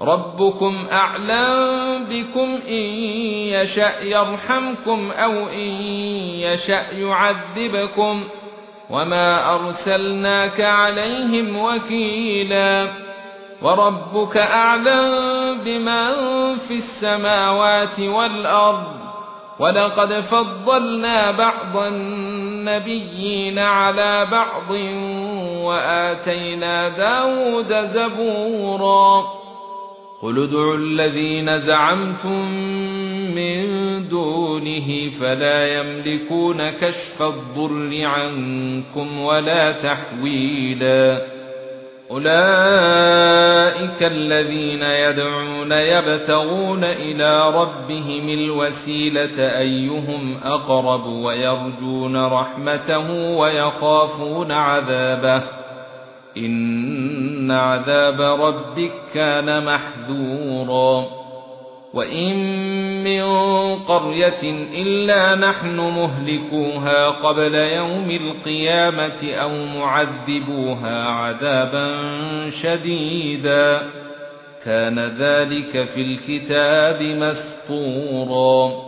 ربكم اعلم بكم ان يشاء يرحمكم أو ان يشاء يعذبكم وما ارسلناك عليهم وكيلا وربك اعلم بمن في السماوات والارض ولقد فضلنا بعض النبيين على بعض واتينا داود زبورا قل ادعوا الذين زعمتم من دونه فلا يملكون كشف الضر عنكم ولا تحويلا اولئك الذين يدعون يبتغون إلى ربهم الوسيله ايهم اقرب ويرجون رحمته ويخافون عذابه ان عذاب ربك كان محذورا وَإِن مِّن قَرْيَةٍ إِلَّا نَحْنُ مُهْلِكُوهَا قَبْلَ يَوْمِ الْقِيَامَةِ أَوْ مُعَذِّبُوهَا عَذَابًا شَدِيدًا كَانَ ذَلِكَ فِي الْكِتَابِ مَسْطُورًا